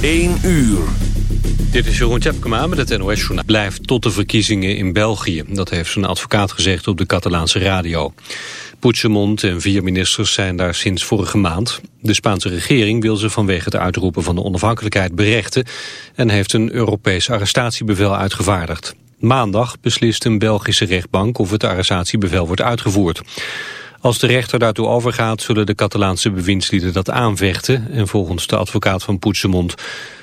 1 uur. Dit is Jeroen Tjepkema met het NOS Journaal. Blijft tot de verkiezingen in België. Dat heeft zijn advocaat gezegd op de Catalaanse radio. Puigdemont en vier ministers zijn daar sinds vorige maand. De Spaanse regering wil ze vanwege het uitroepen van de onafhankelijkheid berechten... en heeft een Europees arrestatiebevel uitgevaardigd. Maandag beslist een Belgische rechtbank of het arrestatiebevel wordt uitgevoerd. Als de rechter daartoe overgaat, zullen de Catalaanse bewindslieden dat aanvechten. En volgens de advocaat van Puigdemont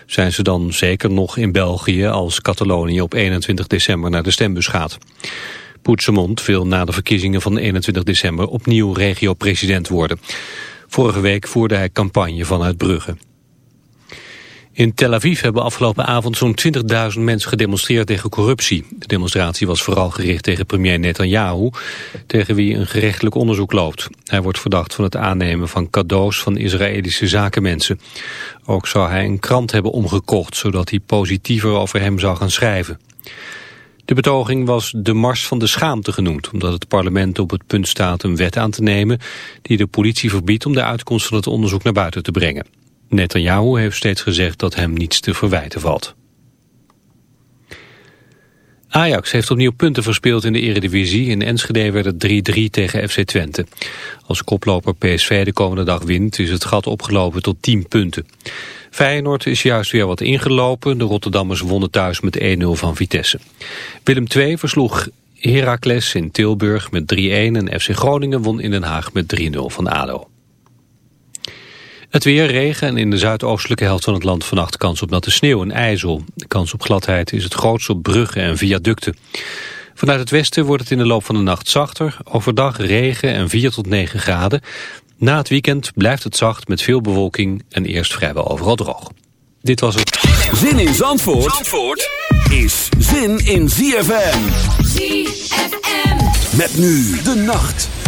zijn ze dan zeker nog in België als Catalonië op 21 december naar de stembus gaat. Puigdemont wil na de verkiezingen van 21 december opnieuw regio-president worden. Vorige week voerde hij campagne vanuit Brugge. In Tel Aviv hebben afgelopen avond zo'n 20.000 mensen gedemonstreerd tegen corruptie. De demonstratie was vooral gericht tegen premier Netanyahu, tegen wie een gerechtelijk onderzoek loopt. Hij wordt verdacht van het aannemen van cadeaus van Israëlische zakenmensen. Ook zou hij een krant hebben omgekocht, zodat hij positiever over hem zou gaan schrijven. De betoging was de Mars van de Schaamte genoemd... omdat het parlement op het punt staat een wet aan te nemen... die de politie verbiedt om de uitkomst van het onderzoek naar buiten te brengen. Netanyahu heeft steeds gezegd dat hem niets te verwijten valt. Ajax heeft opnieuw punten verspeeld in de eredivisie. In Enschede werd het 3-3 tegen FC Twente. Als koploper PSV de komende dag wint is het gat opgelopen tot 10 punten. Feyenoord is juist weer wat ingelopen. De Rotterdammers wonnen thuis met 1-0 van Vitesse. Willem II versloeg Heracles in Tilburg met 3-1 en FC Groningen won in Den Haag met 3-0 van ADO. Het weer, regen en in de zuidoostelijke helft van het land vannacht kans op natte sneeuw en ijzel. De kans op gladheid is het grootst op bruggen en viaducten. Vanuit het westen wordt het in de loop van de nacht zachter. Overdag regen en 4 tot 9 graden. Na het weekend blijft het zacht met veel bewolking en eerst vrijwel overal droog. Dit was het. Zin in Zandvoort, Zandvoort is zin in ZFM. ZFM. Met nu de nacht.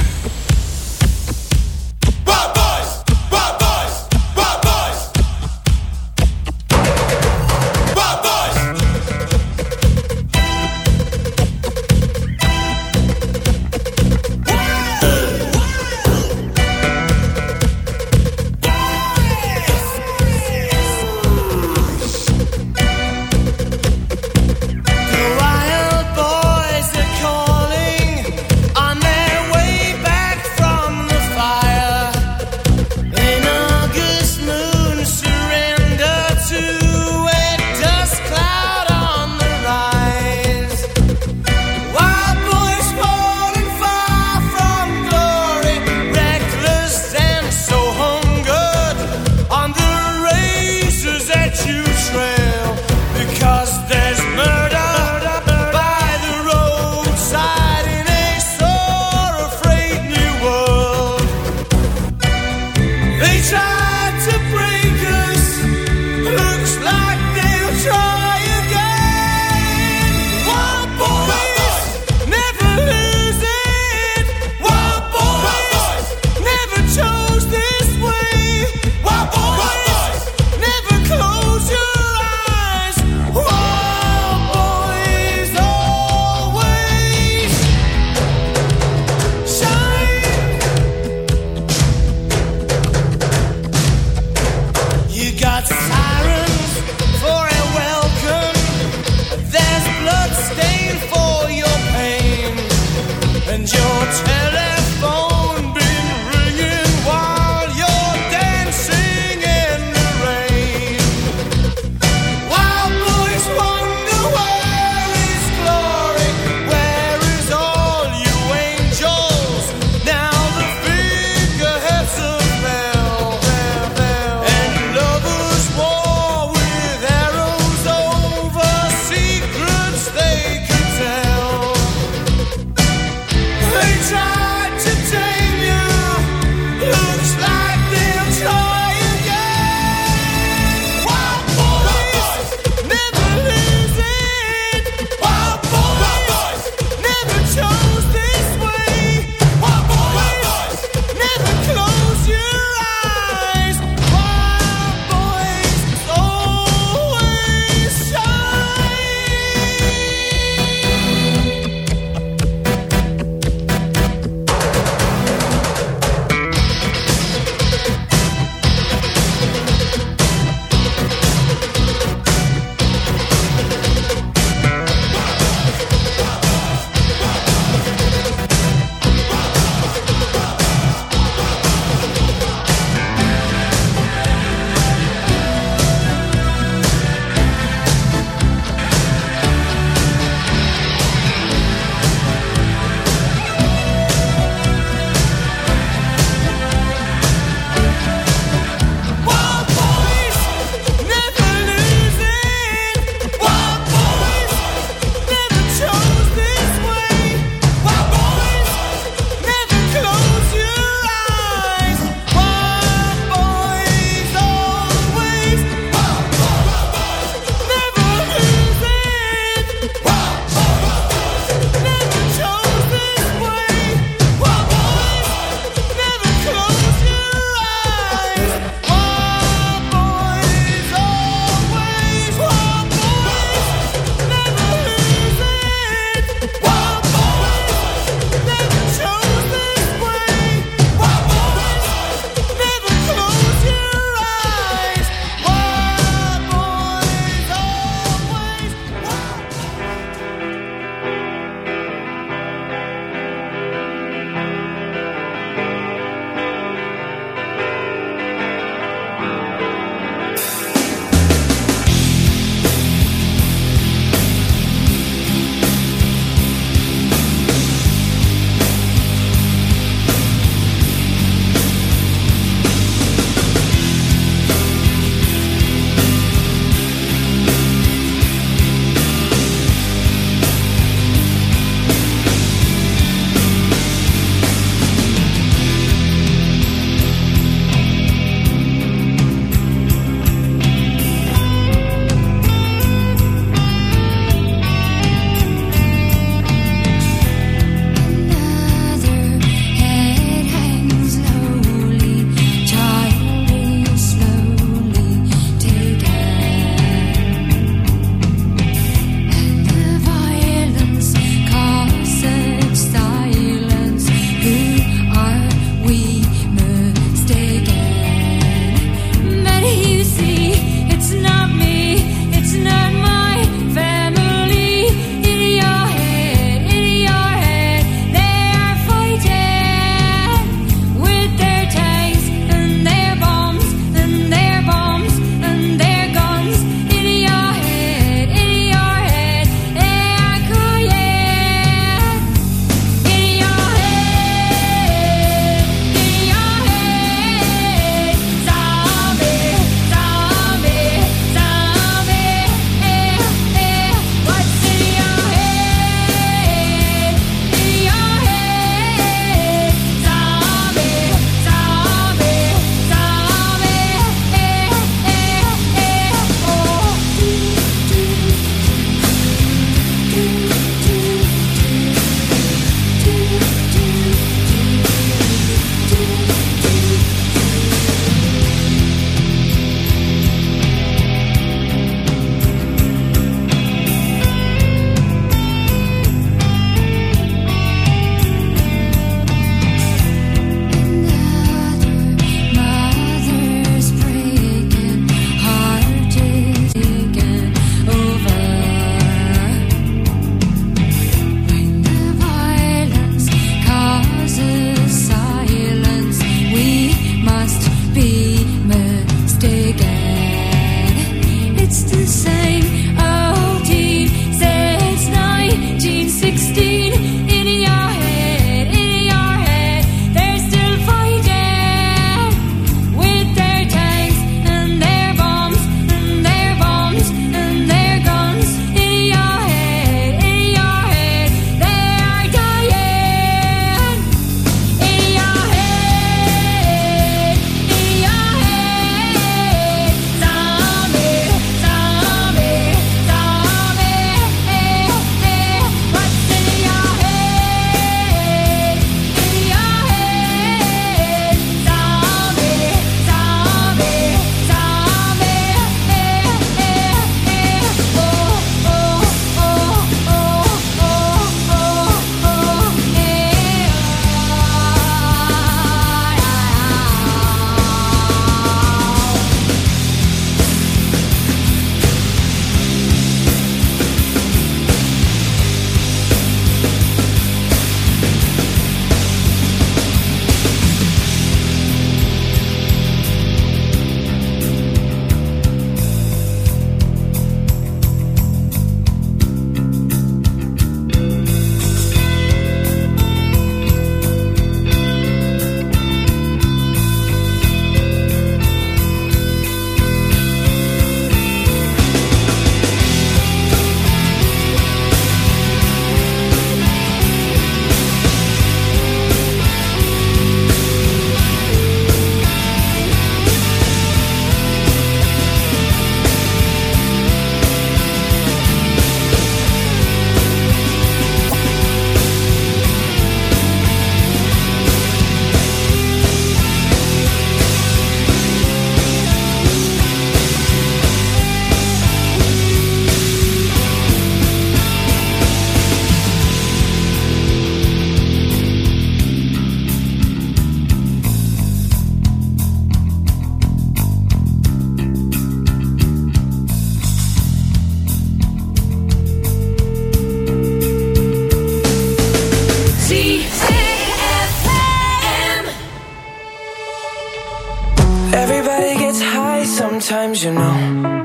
Times, you know.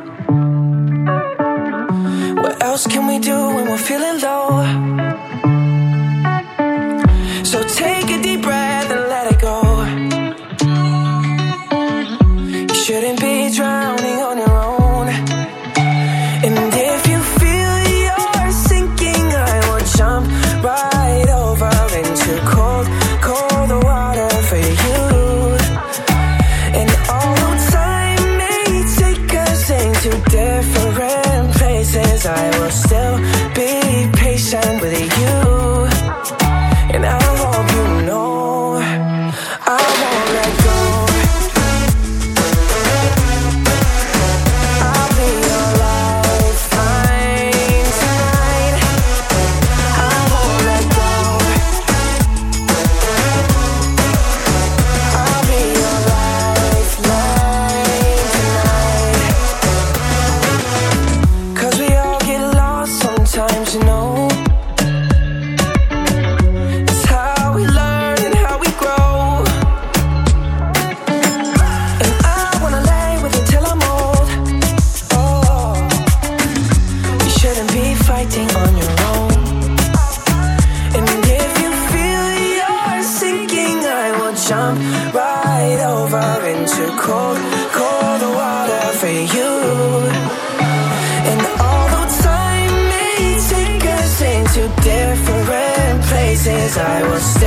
I was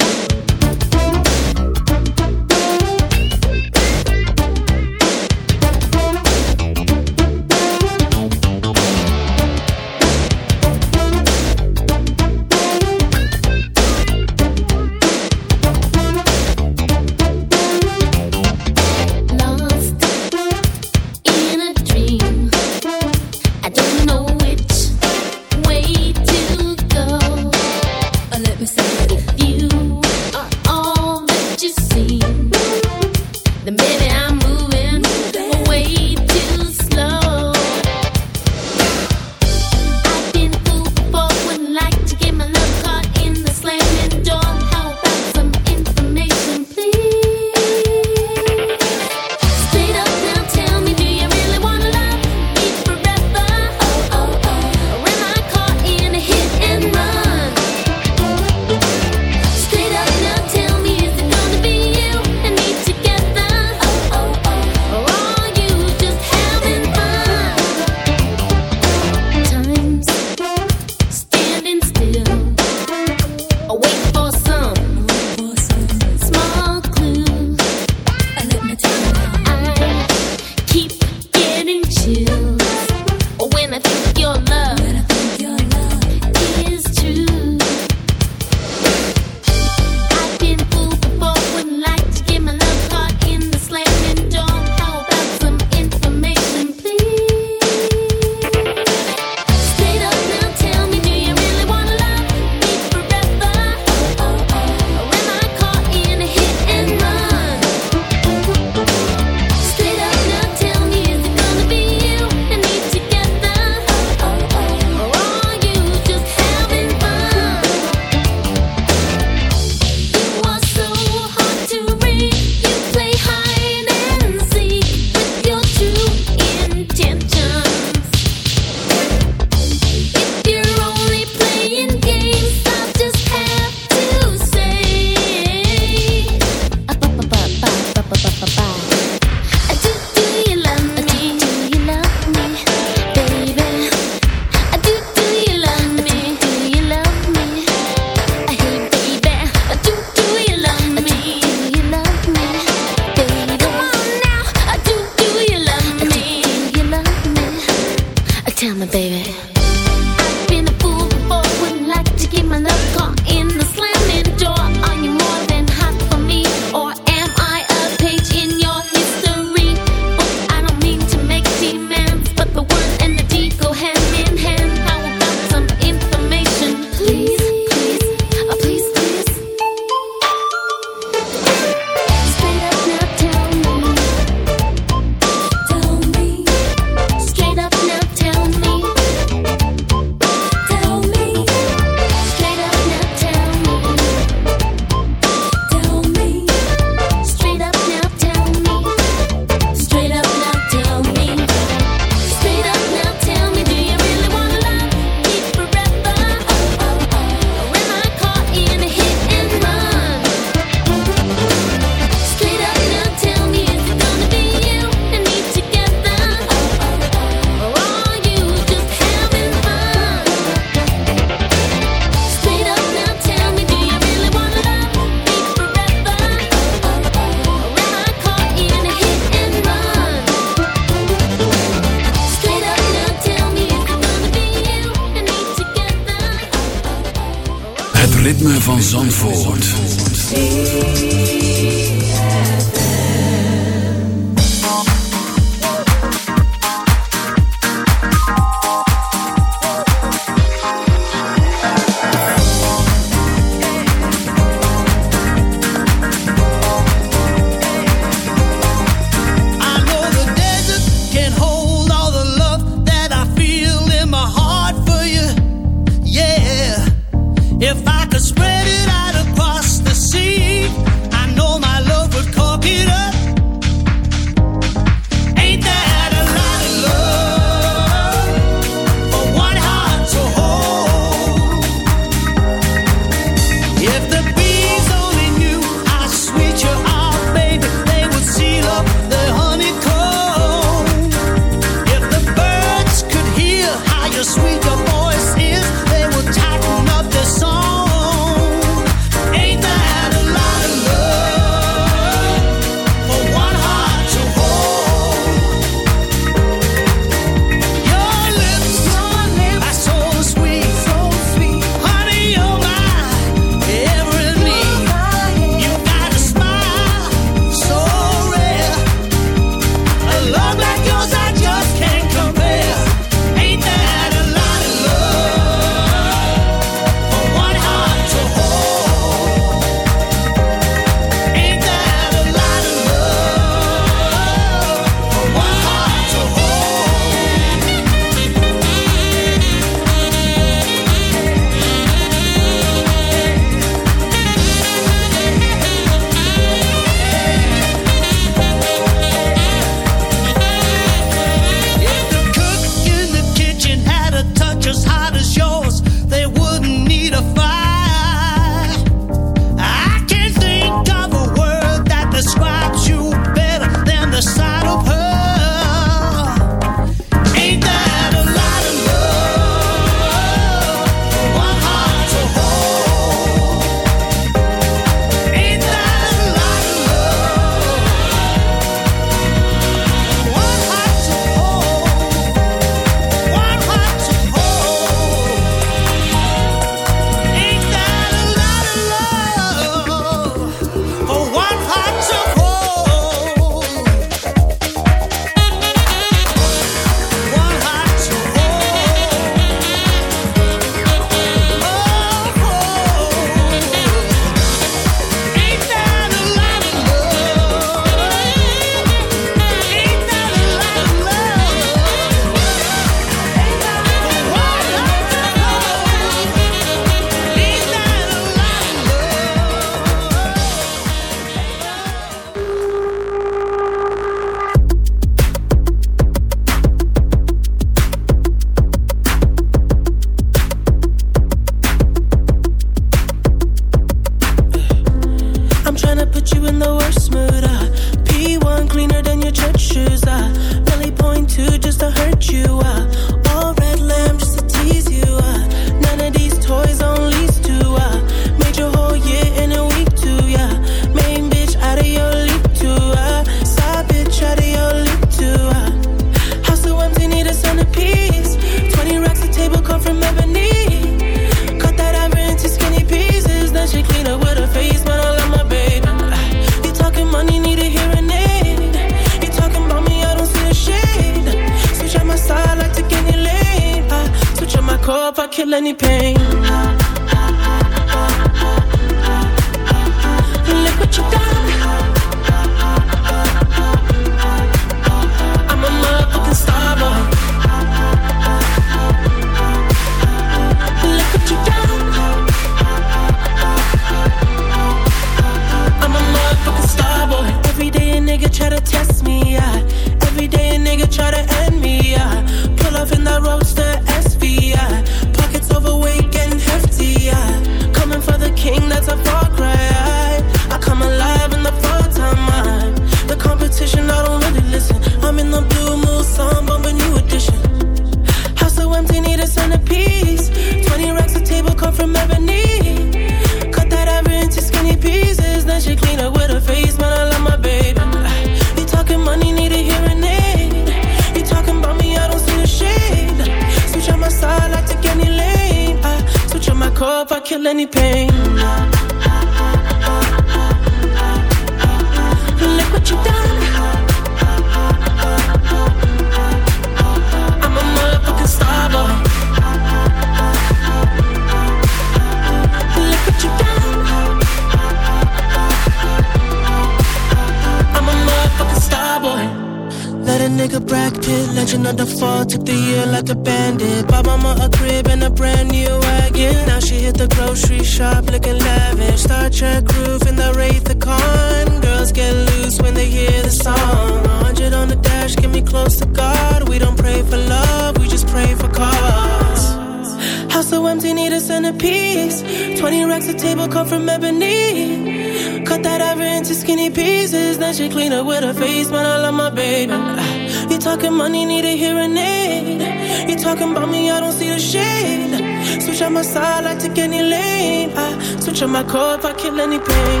pain. I switch on my core if I kill any pain.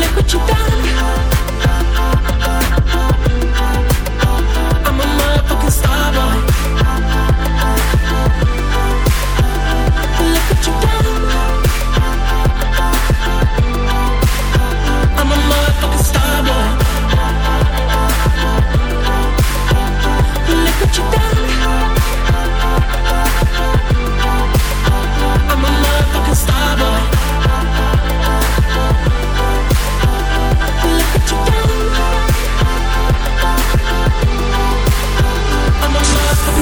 Look what you done. I'm a motherfucking star boy. Look what you done. I'm a motherfucking star. Look what you done.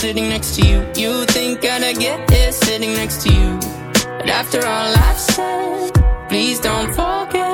sitting next to you. You think I'd get this. sitting next to you. But after all I've said, please don't forget.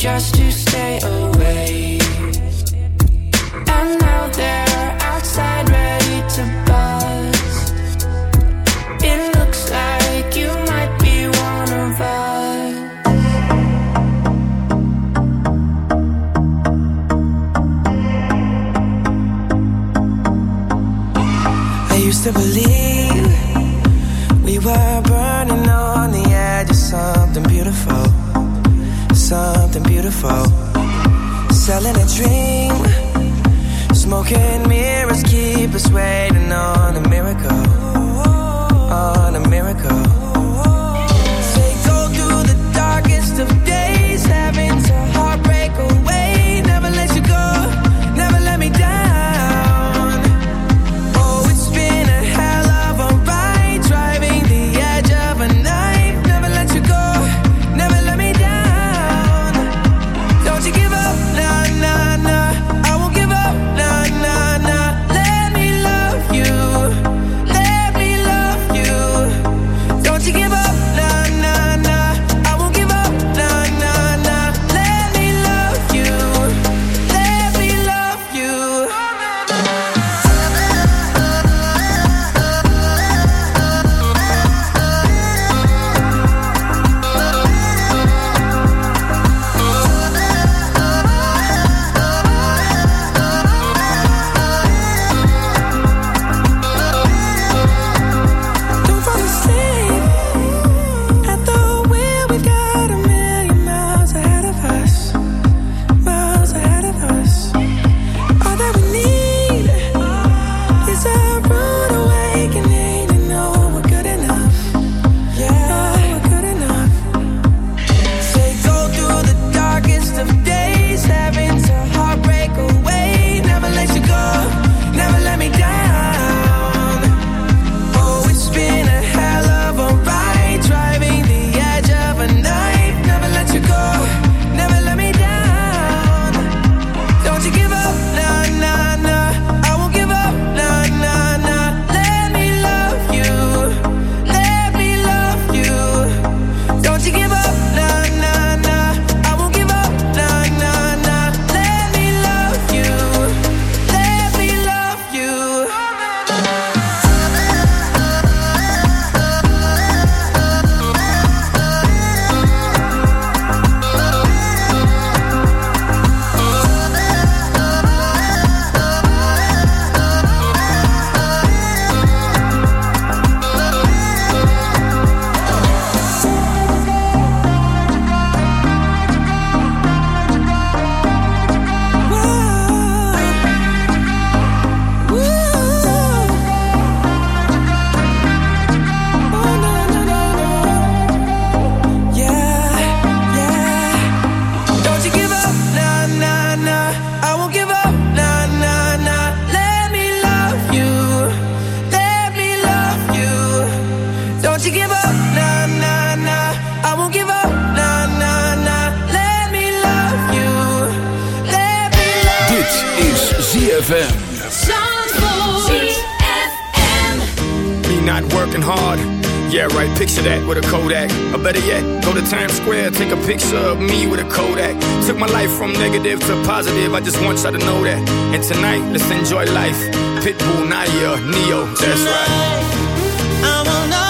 just to stay away broken mirrors keep us waiting on a miracle, on a miracle. Take a picture of me with a Kodak. Took my life from negative to positive. I just want y'all to know that. And tonight, let's enjoy life. Pitbull, Naya, Neo. That's right. I will not.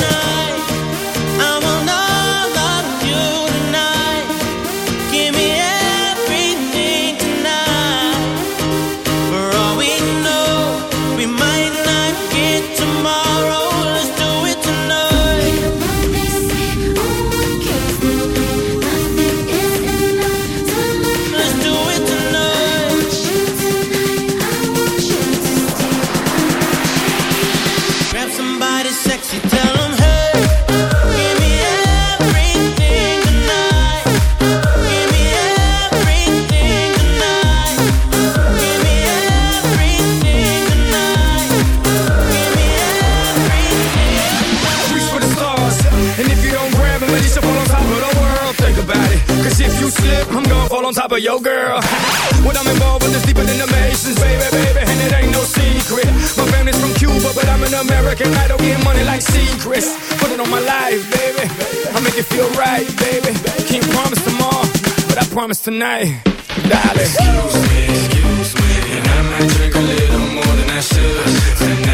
dance tonight. Excuse me, excuse me, and I might drink a little more than I should tonight.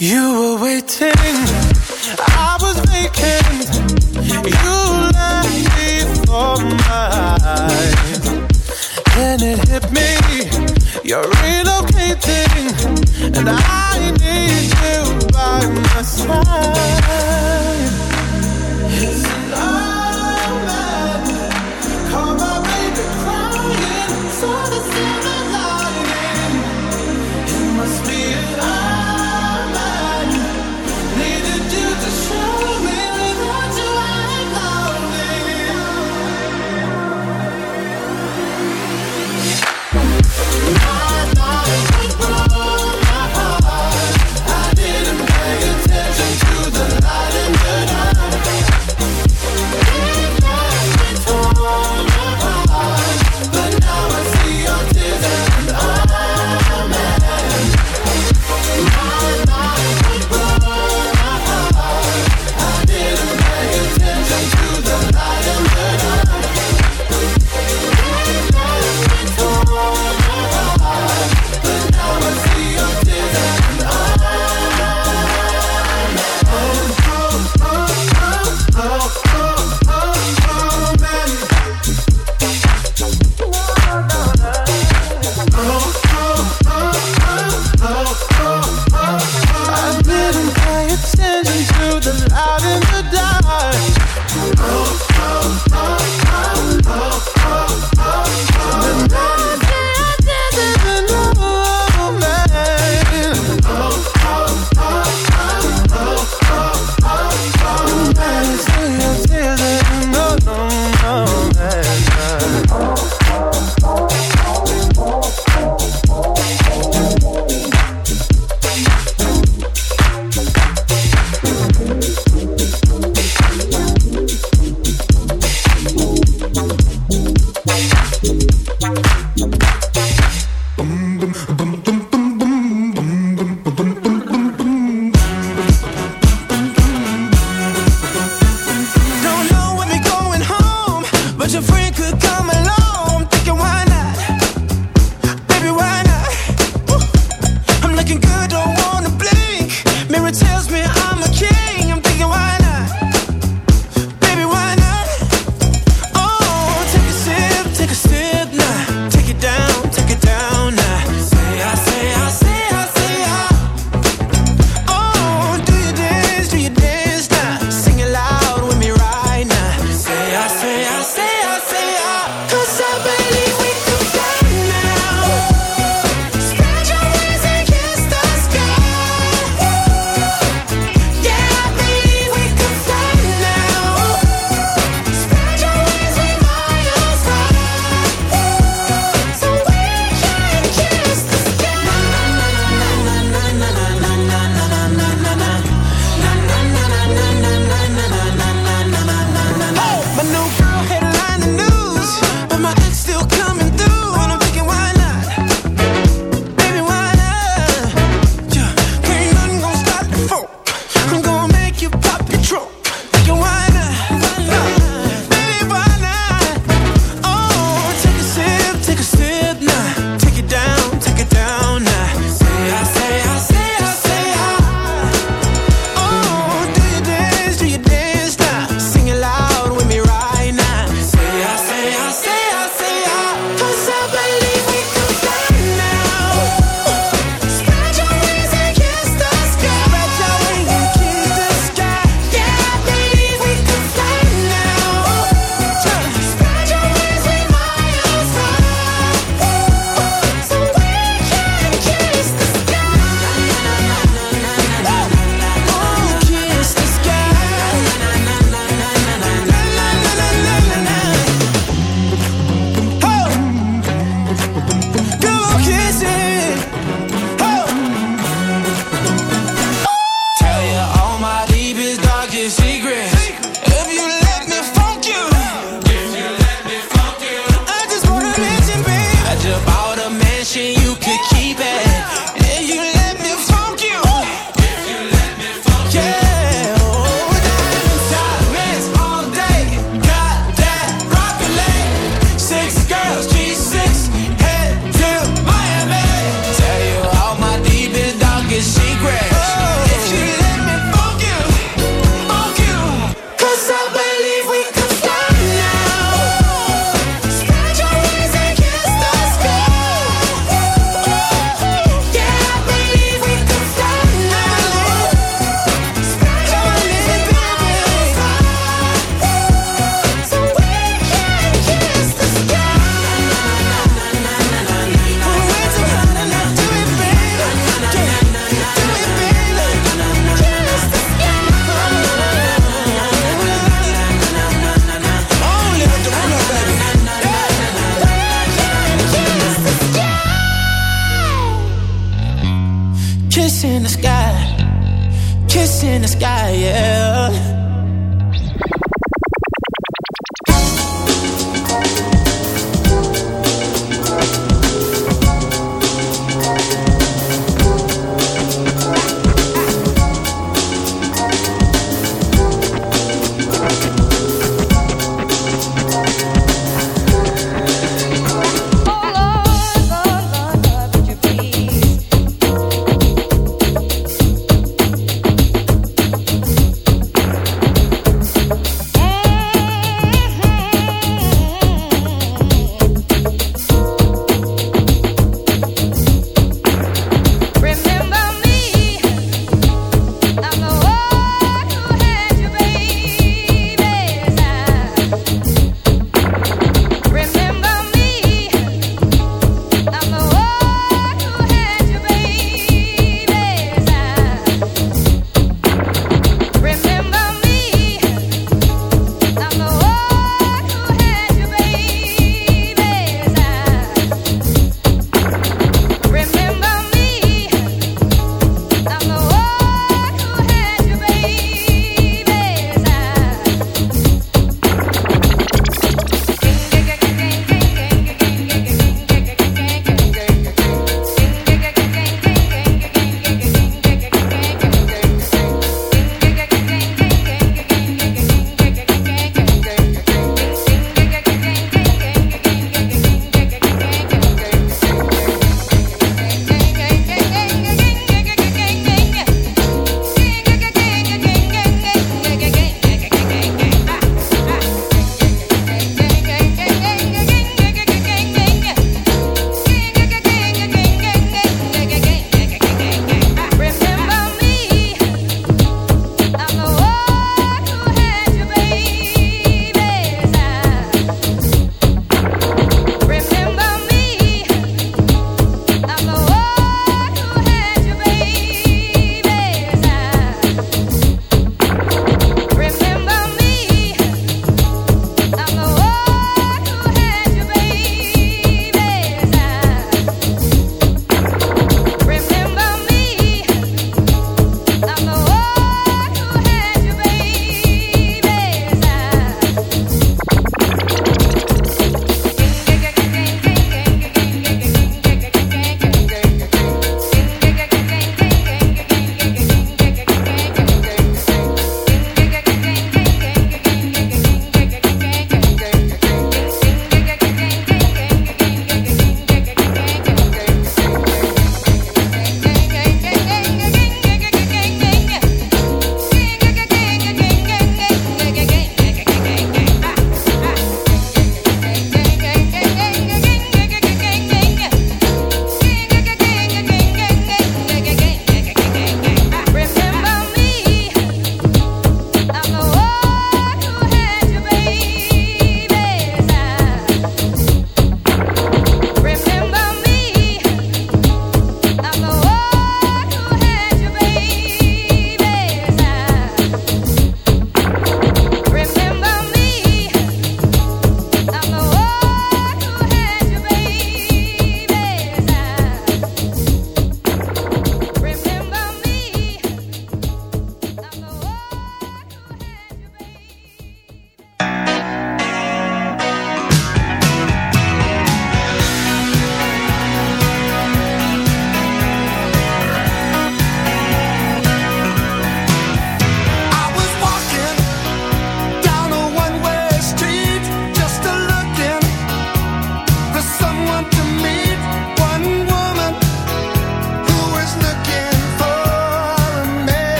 You were waiting, I was vacant. You left me for mine. Then it hit me, you're relocating, and I need you by my side. Yes, I in the sky, kiss in the sky, yeah.